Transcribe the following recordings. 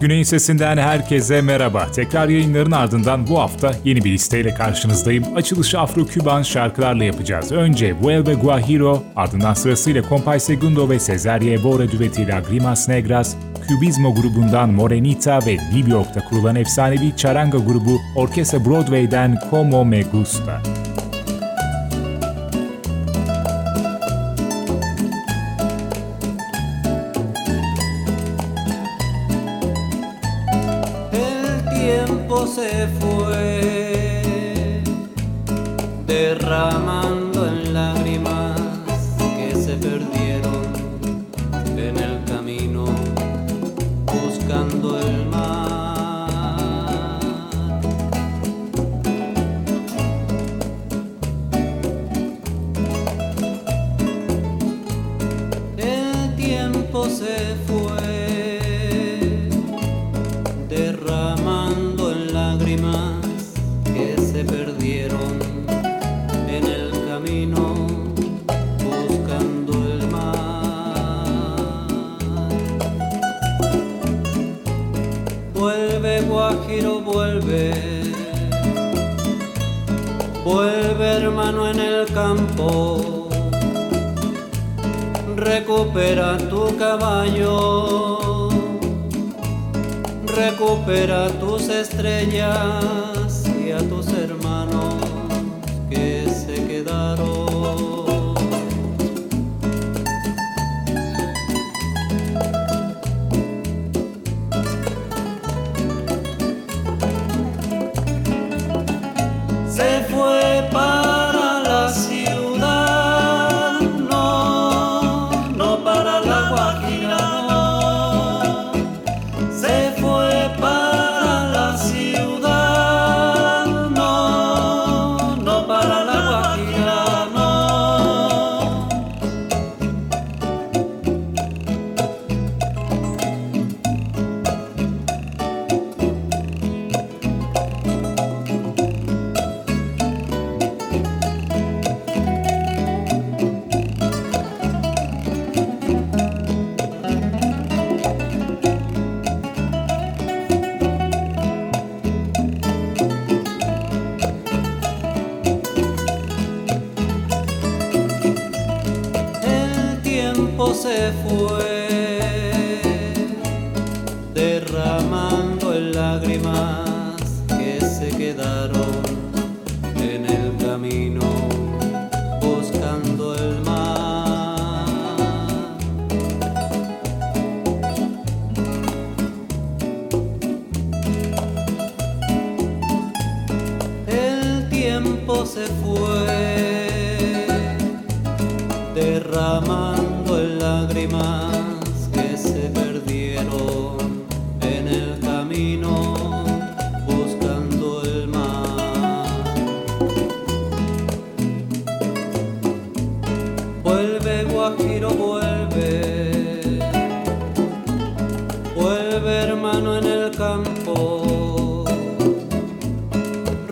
Güney'in sesinden herkese merhaba. Tekrar yayınların ardından bu hafta yeni bir listeyle karşınızdayım. Açılışı Afro-Küban şarkılarla yapacağız. Önce Vuelve Guajiro, ardından sırasıyla Compay Segundo ve Cesaria Evora düvetiyle Grimas Negras, Cubismo grubundan Morenita ve New York'ta kurulan efsanevi charanga grubu Orkestra Broadway'den Como Me Gusta.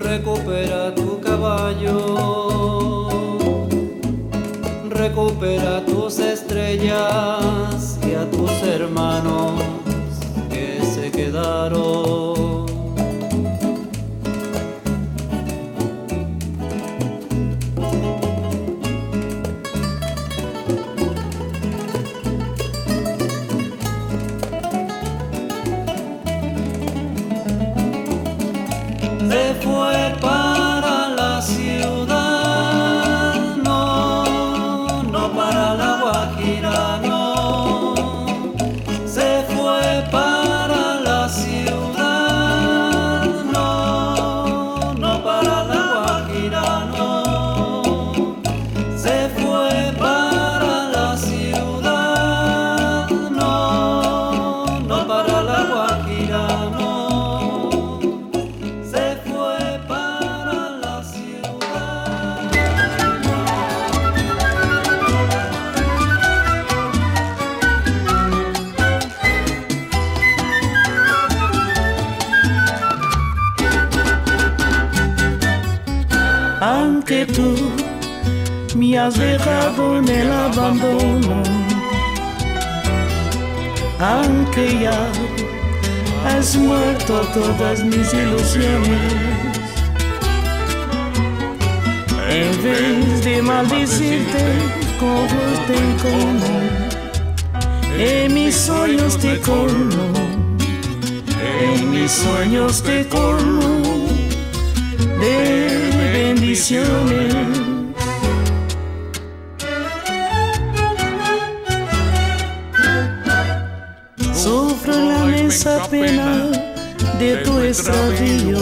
recupera tu caballo, recupera tus estrellas y a tus hermanos que se quedaron. Dejado en el abandono, aunque ya has muerto todas mis ilusiones. En vez de maldecirte, como te como, en mis sueños te colmo, en mis sueños te colmo de bendiciones. De tu extravío.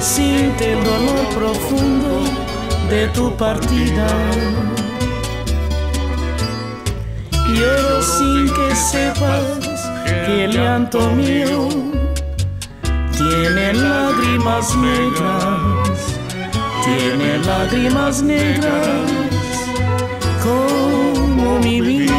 Siente el dolor profundo de tu partida. Lloro sin que sepas que el llanto mío tiene lágrimas negras, tiene lágrimas negras como mi vida.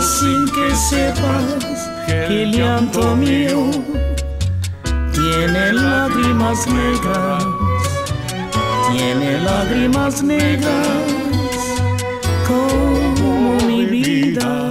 Sin que sepas que el llanto mío tiene lágrimas negras, tiene lágrimas negras como mi vida.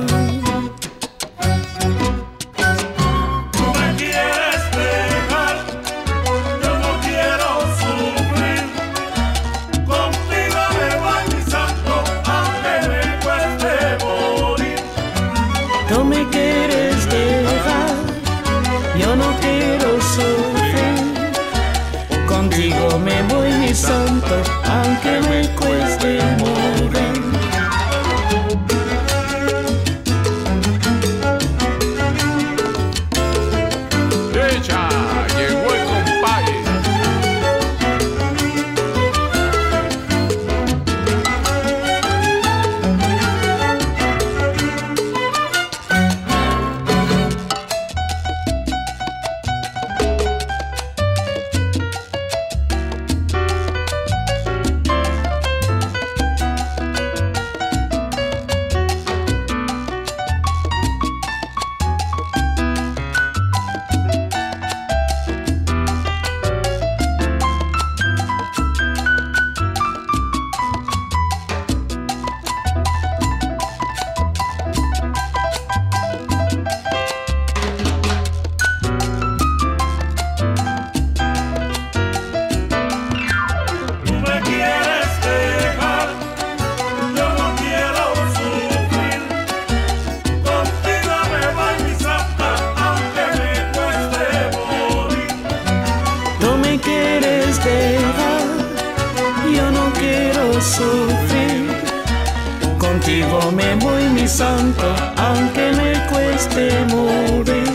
santa, aunque me cueste morir.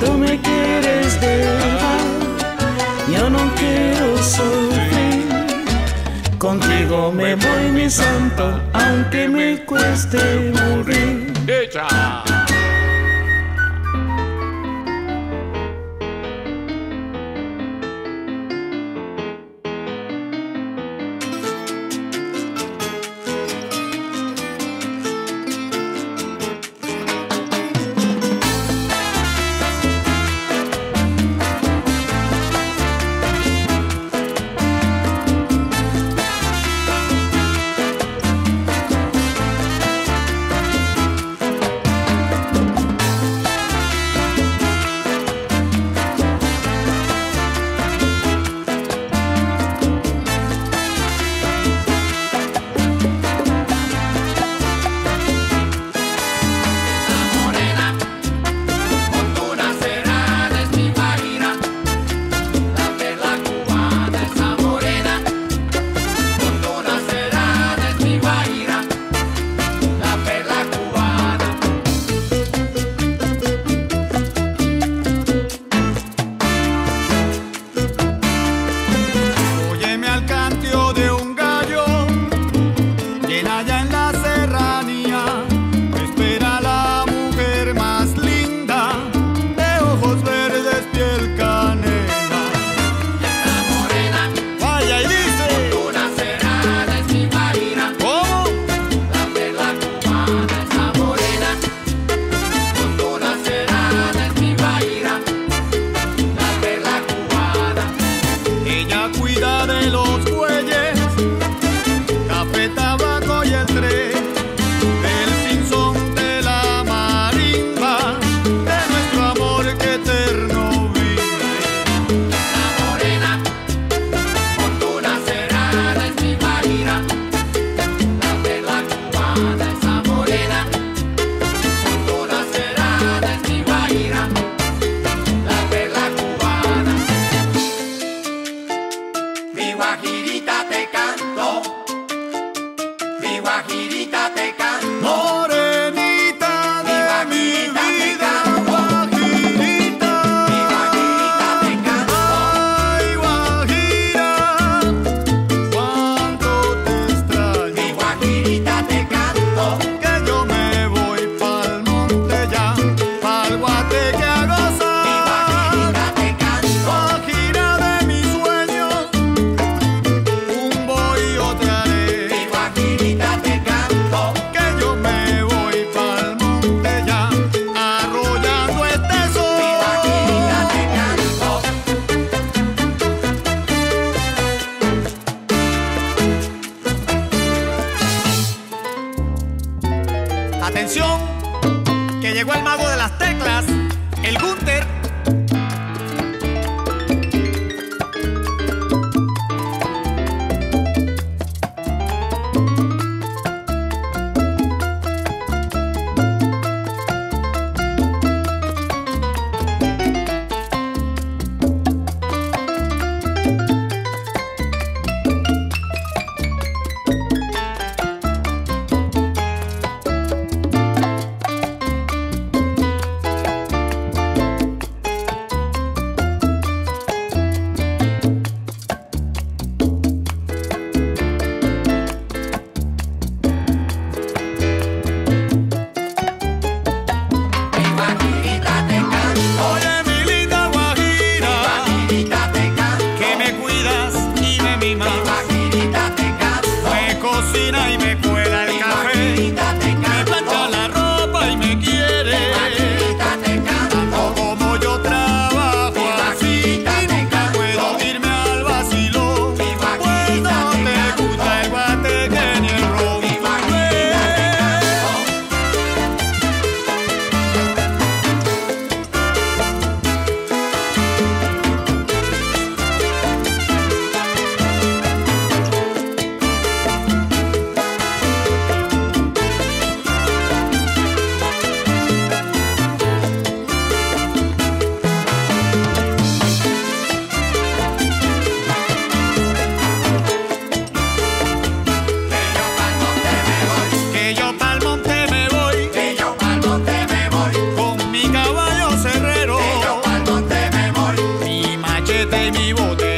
Tú me quieres dejar, yo no quiero sufrir. Contigo me voy, mi santo, aunque me cueste morir. 絶対見ようで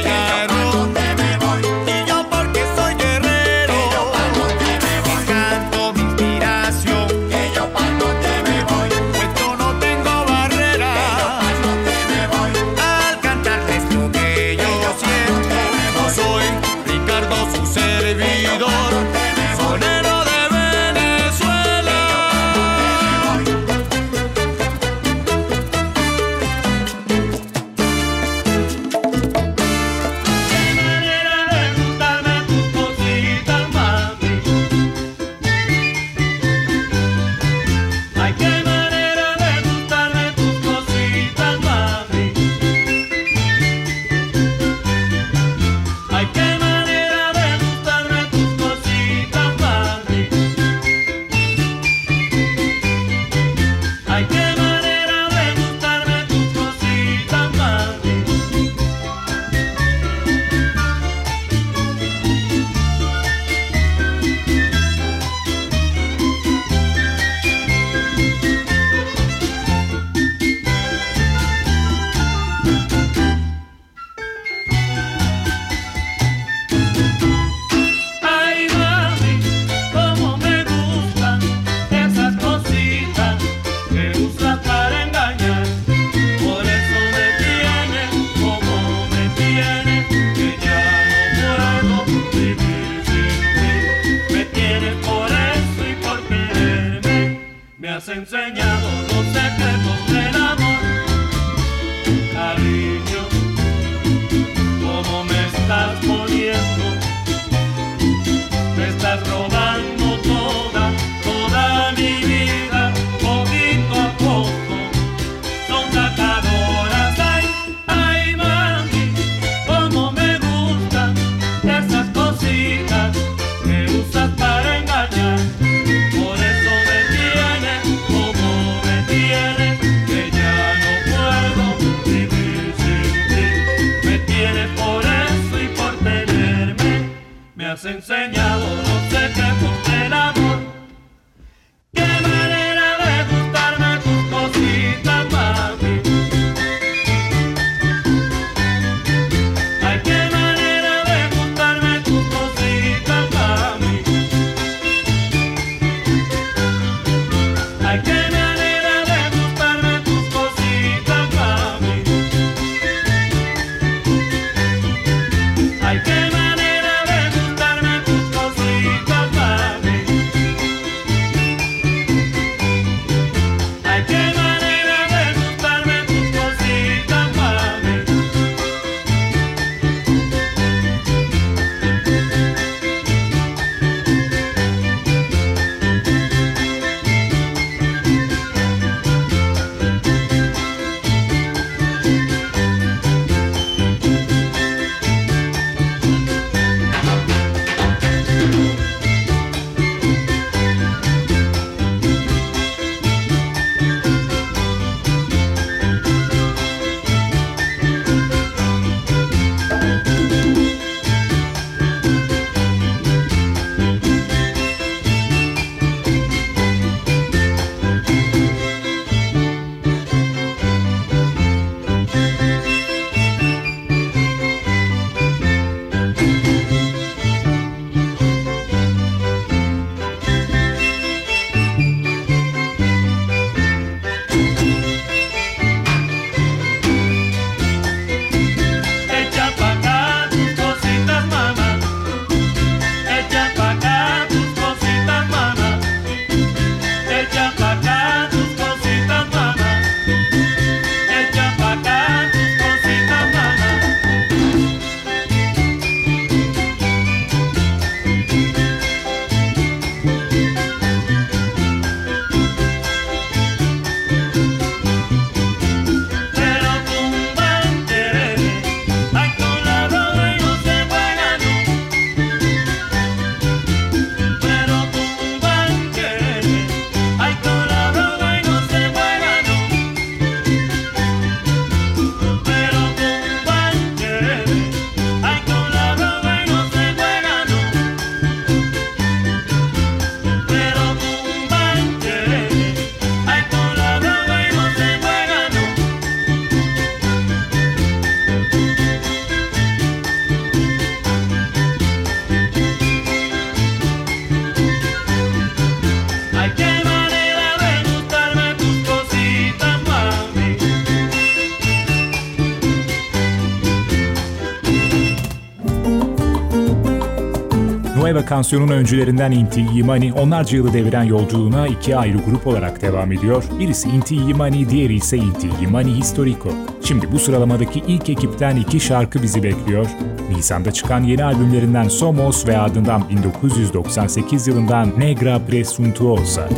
Kansiyonun öncülerinden Inti Yimani onlarca yılı deviren yolculuğuna iki ayrı grup olarak devam ediyor. Birisi Inti Yimani, diğeri ise Inti Yimani Historico. Şimdi bu sıralamadaki ilk ekipten iki şarkı bizi bekliyor. Nisan'da çıkan yeni albümlerinden Somos ve ardından 1998 yılından Negra Presuntuosa.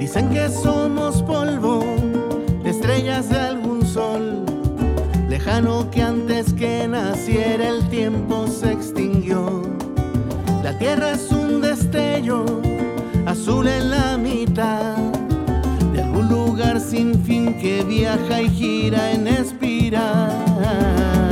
Dicen que son tierra es un destello azul en la mitad de algún lugar sin fin que viaja y gira en espiral.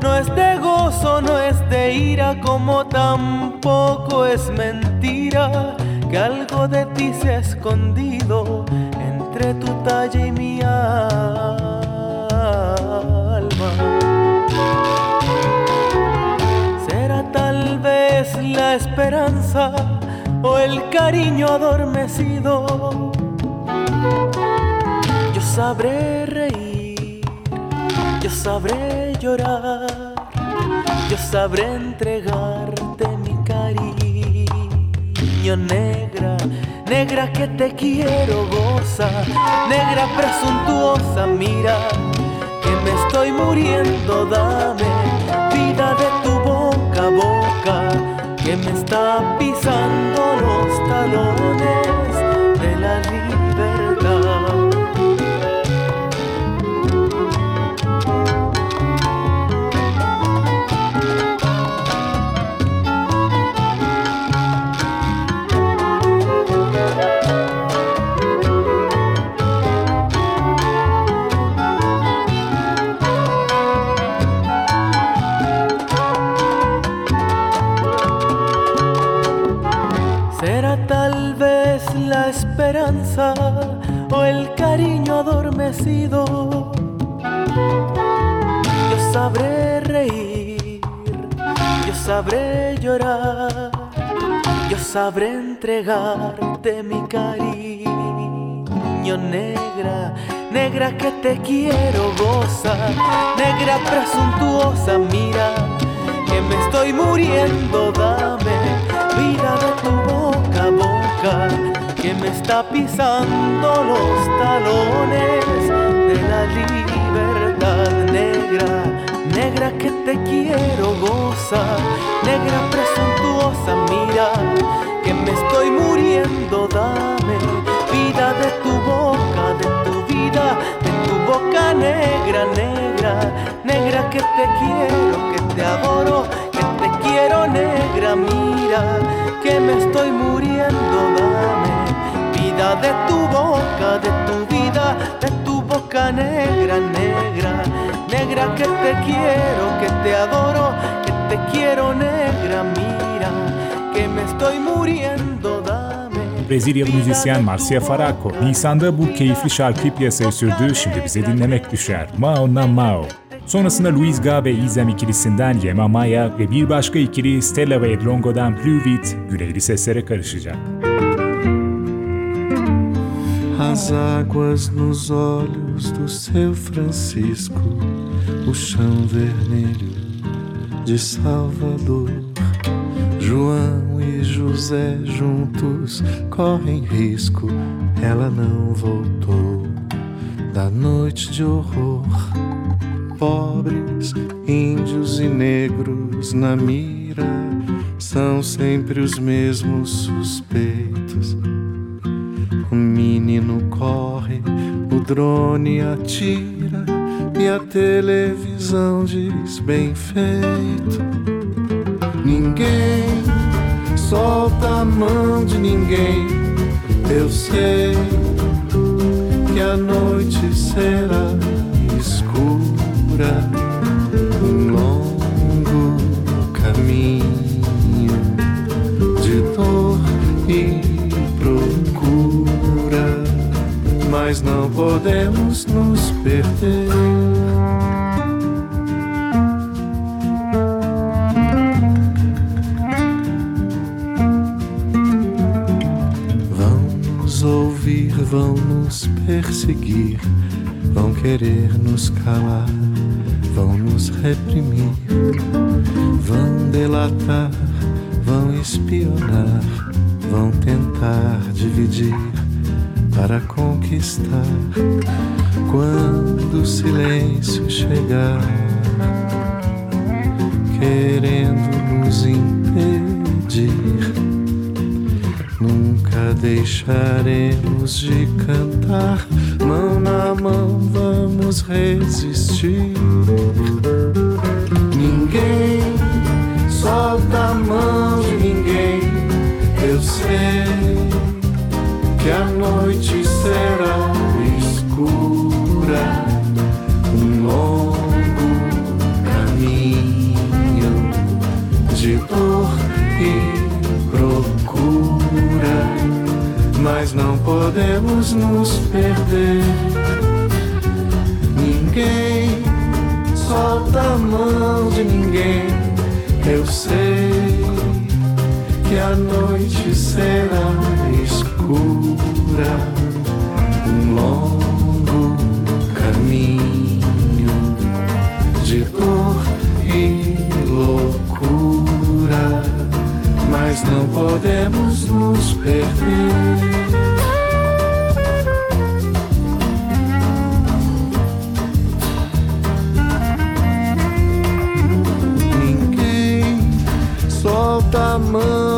No es de gozo, no es de ira, como tampoco es mentira que algo de ti se ha escondido entre tu talla y mi alma. Será tal vez la esperanza o el cariño adormecido. Yo sabré yo sabré llorar, yo sabré entregarte mi cariño negra, negra que te quiero goza, negra presuntuosa, mira que me estoy muriendo, dame vida de tu boca a boca que me está pisando los talones o el cariño adormecido. Yo sabré reír, yo sabré llorar, yo sabré entregarte mi cariño negra, negra que te quiero goza, negra presuntuosa, mira que me estoy muriendo, dame está pisando los talones de la libertad negra, negra que te quiero goza, negra presuntuosa, mira que me estoy muriendo, dame vida de tu boca, de tu vida, de tu boca negra, negra, negra que te quiero, que te adoro, que te quiero negra, mira que me estoy muriendo, dame vida de tu boca, de tu vida, de tu boca negra, negra, negra que te quiero, que te adoro, que te quiero negra, mira que me estoy muriendo. Brezilyalı müzisyen Marcia Faraco, Nisan'da bu keyifli şarkıyı piyasaya sürdü, şimdi bize dinlemek düşer. Mao na Mao. Sonrasında Luis Ga ve Izem ikilisinden Yema Maya ve bir başka ikili Stella ve Edrongo'dan Pluvid, güneyli seslere karışacak. As águas nos olhos do seu Francisco, o chão vermelho de Salvador. João e José juntos correm risco, ela não voltou da noite de horror. Pobres, índios e negros na mira são sempre os mesmos suspeitos. O menino corre, o drone atira e a televisão diz bem feito. Ninguém solta a mão de ninguém. Eu sei que a noite será mas não podemos nos perder. Vão nos ouvir, vão nos perseguir, vão querer nos calar, vão nos reprimir, vão delatar, vão espionar, vão tentar dividir para conquistar. Quando o silêncio chegar, querendo nos impedir. Nunca deixaremos de cantar, mão na mão vamos resistir. Ninguém solta a mão de ninguém, eu sei será escura. Um longo caminho de dor e procura, mas não podemos nos perder. Ninguém solta a mão de ninguém. Eu sei que a noite será escura, um longo caminho de dor e loucura, mas não podemos nos perder. solta a mão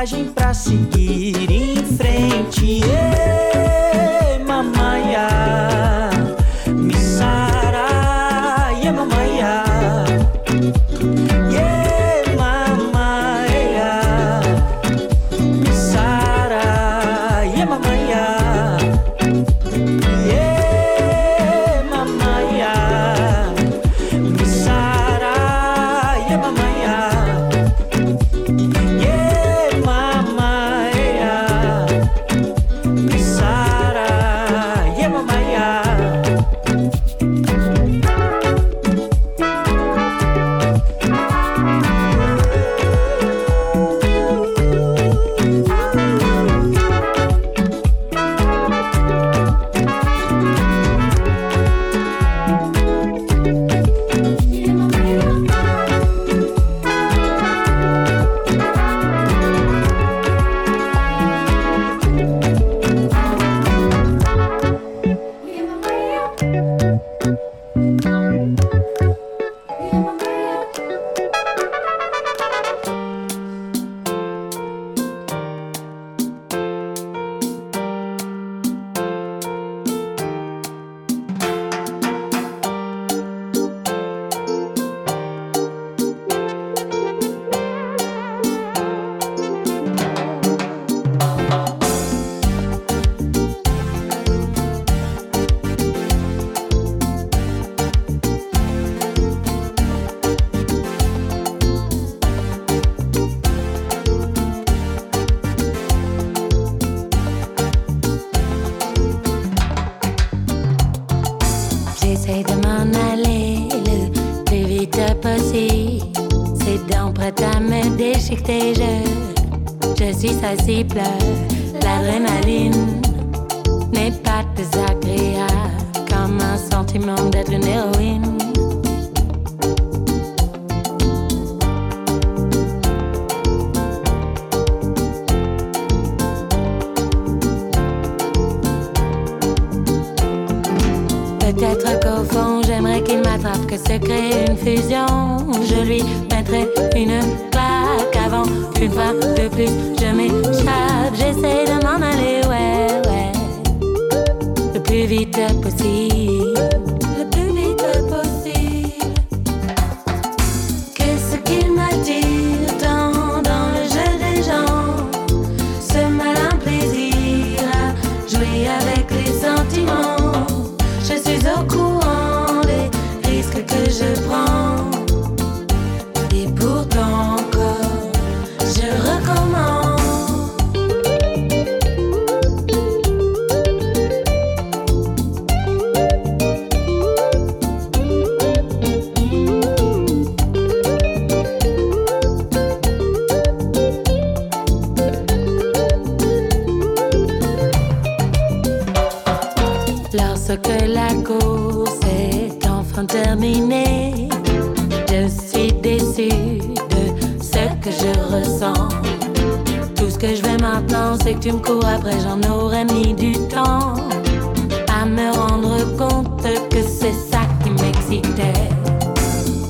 coragem pra seguir em frente. Ei, Je suis sa cible, l'adrénaline n'est pas désagréable comme un sentiment d'être une héroïne. river, the maintenant, c'est que tu me cours après, j'en aurais mis du temps à me rendre compte que c'est ça qui m'excitait.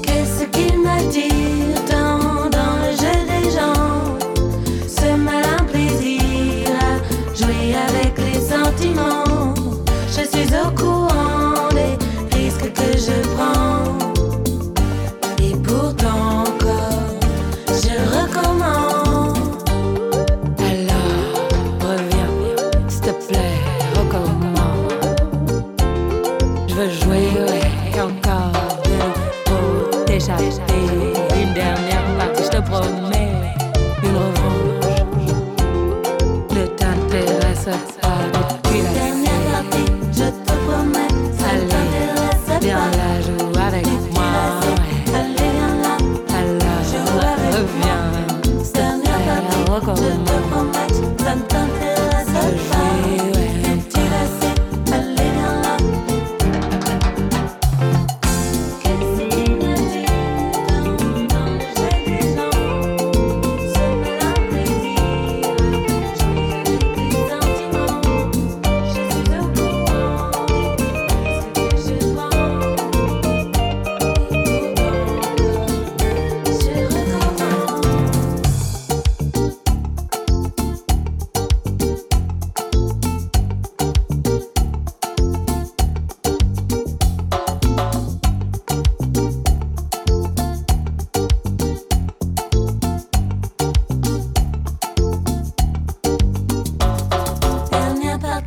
Qu'est-ce qu'il m'attire tant dans le jeu des gens? Ce malin plaisir à jouer avec les sentiments. Je suis au courant.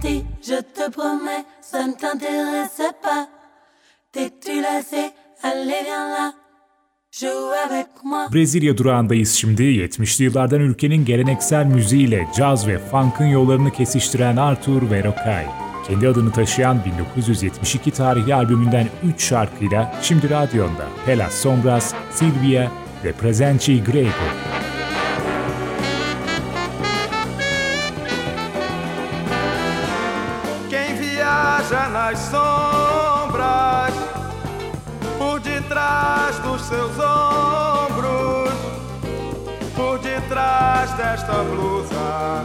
parti, je te promets, ça ne t'intéresse pas. T'es-tu lassé? Allez, viens là. Brezilya durağındayız şimdi. 70'li yıllardan ülkenin geleneksel müziğiyle caz ve funk'ın yollarını kesiştiren Arthur ve Kendi adını taşıyan 1972 tarihli albümünden 3 şarkıyla şimdi radyonda Pelas Sombras, Silvia ve Presenci Grego. seus ombros, por detrás desta blusa.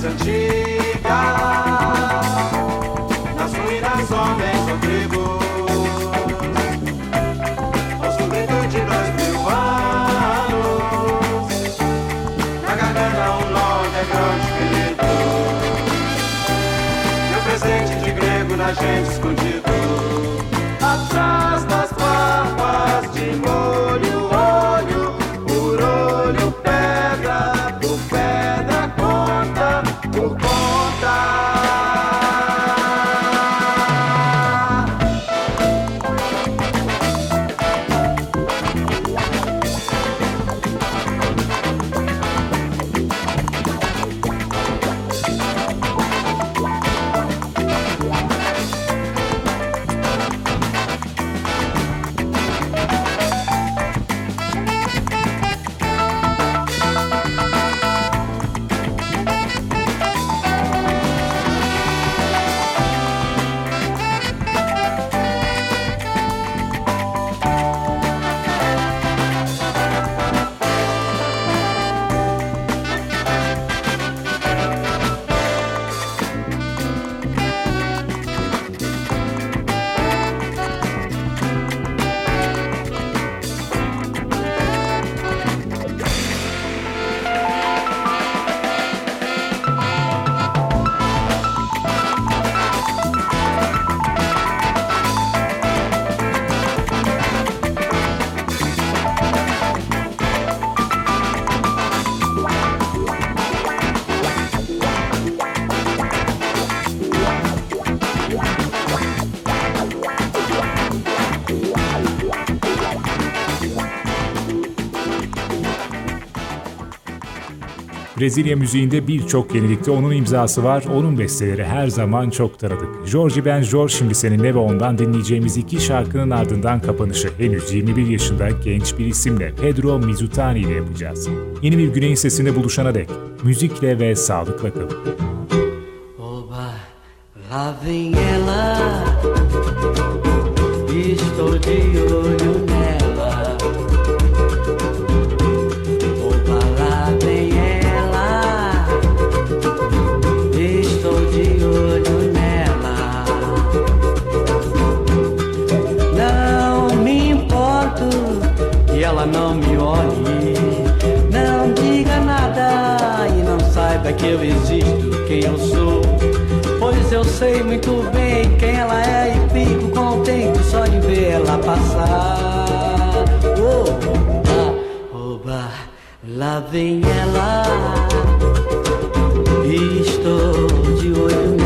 Passageiros. Brezilya müziğinde birçok yenilikte onun imzası var. Onun besteleri her zaman çok taradık. Jorge Ben Jor şimdi seninle ve ondan dinleyeceğimiz iki şarkının ardından kapanışı henüz 21 yaşında genç bir isimle Pedro Mizutani ile yapacağız. Yeni bir güneyin sesinde buluşana dek müzikle ve sağlıkla kalın. Oba, lá estou de olho que eu existo, quem eu sou. Pois eu sei muito bem quem ela é e fico contente só de ver ela passar. Oba, oba, lá vem ela. E estou de olho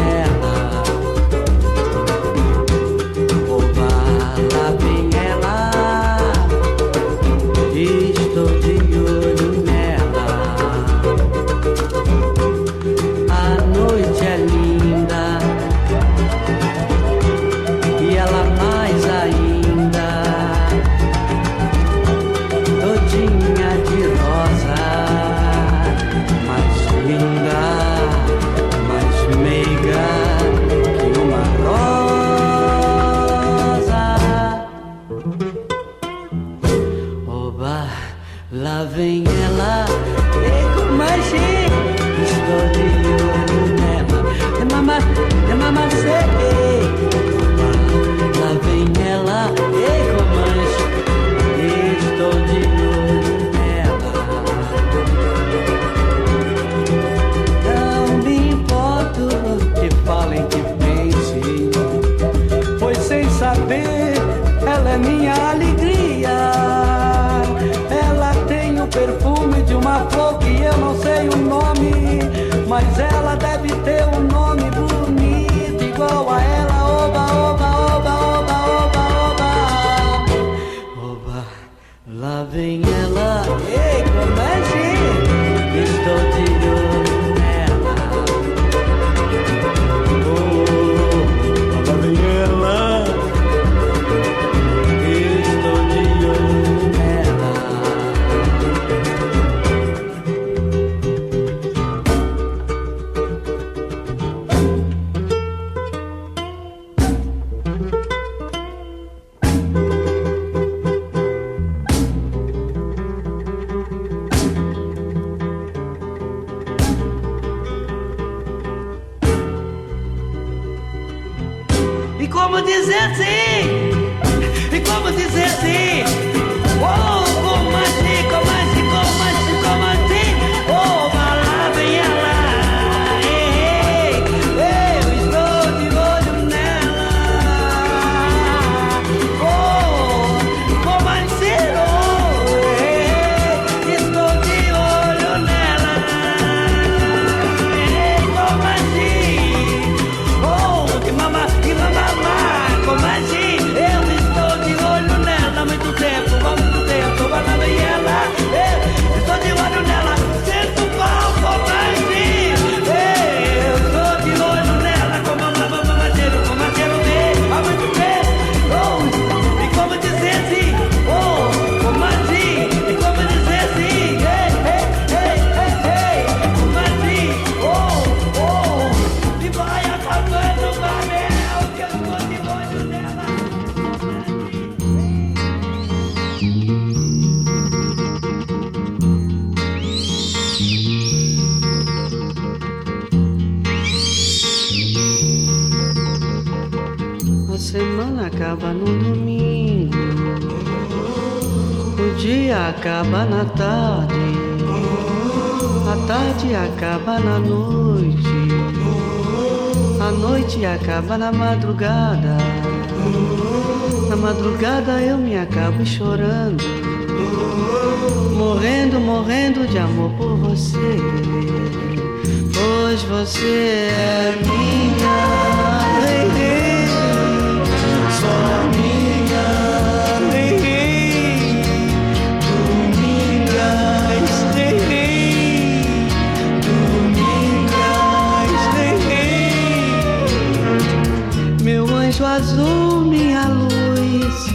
azul, minha luz,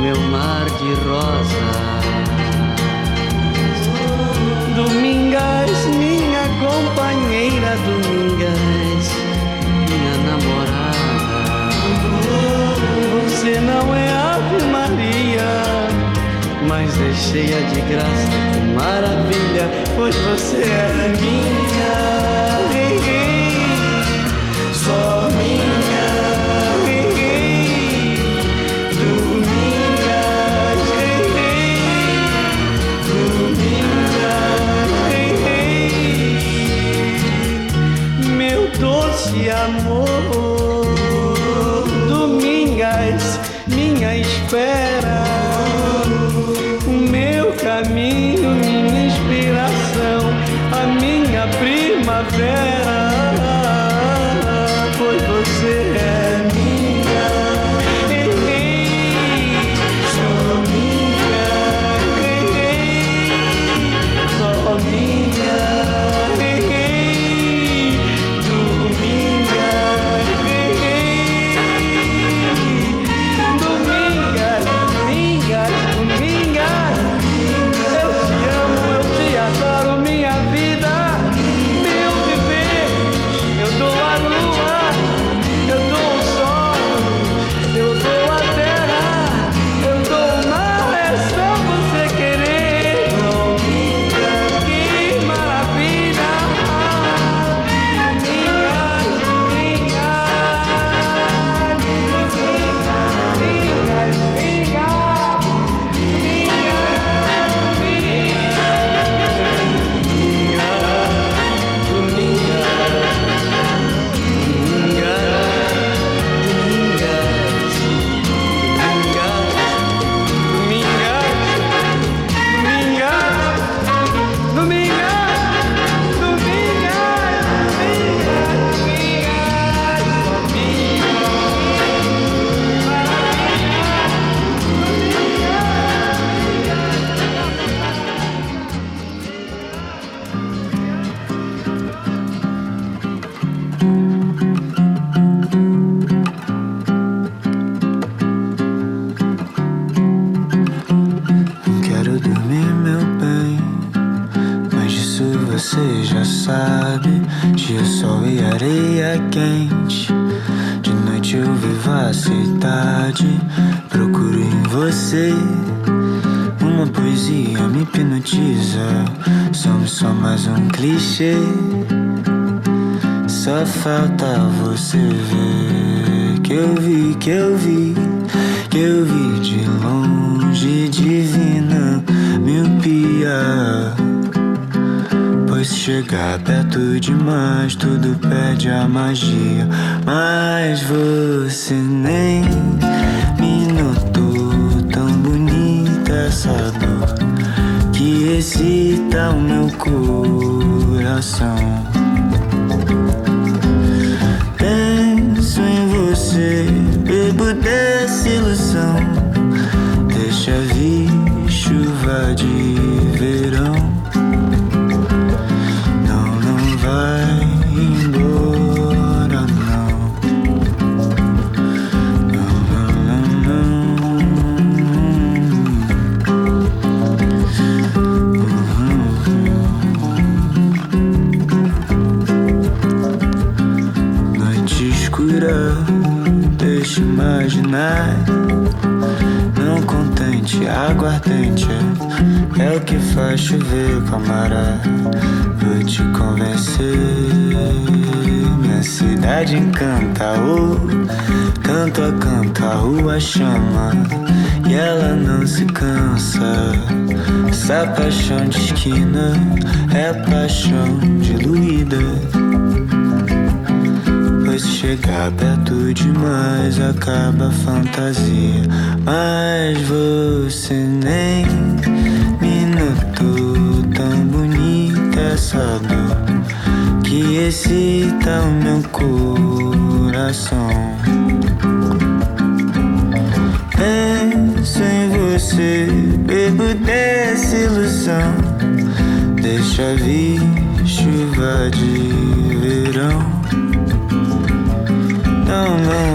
meu mar de rosa. Domingas, minha companheira, Domingas, minha namorada. Você não é Ave Maria, mas é cheia de graça, maravilha, pois você é minha. fair. Demais, tudo perde a magia. Mas você nem me notou tão bonita essa dor que excita o meu coração. Penso em você, que faz chover, camarada. Vou te convencer. Minha cidade encanta, oh, canto a canta, a rua chama e ela não se cansa. Essa paixão de esquina é paixão diluída. Pois se chegar perto demais acaba a fantasia. Mas você nem tanto, tão bonita essa dor que excita o meu coração. Penso em você, bebo dessa ilusão. Deixa vir chuva de verão. Não, não